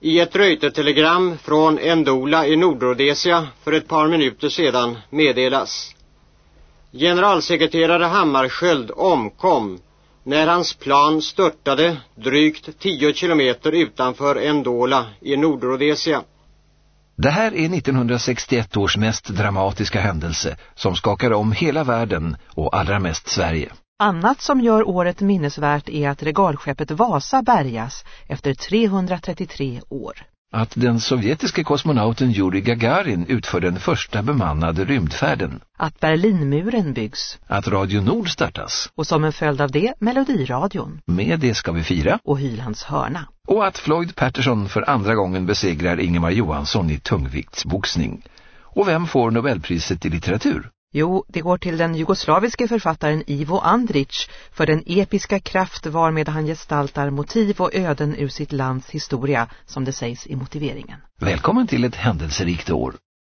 I ett röjtetelegram från Endola i Nordrhodesia för ett par minuter sedan meddelas. Generalsekreterare Hammarskjöld omkom när hans plan störtade drygt 10 kilometer utanför Endola i Nordrhodesia. Det här är 1961 års mest dramatiska händelse som skakar om hela världen och allra mest Sverige. Annat som gör året minnesvärt är att regalskeppet Vasa bärgas efter 333 år. Att den sovjetiske kosmonauten Yuri Gagarin utför den första bemannade rymdfärden. Att Berlinmuren byggs. Att Radio Nord startas. Och som en följd av det Melodiradion. Med det ska vi fira. Och Hylands hörna. Och att Floyd Patterson för andra gången besegrar Ingemar Johansson i tungviktsboxning. Och vem får Nobelpriset i litteratur? Jo, det går till den jugoslaviske författaren Ivo Andrić för den episka kraft varmed han gestaltar motiv och öden ur sitt lands historia, som det sägs i motiveringen. Välkommen till ett händelserikt år.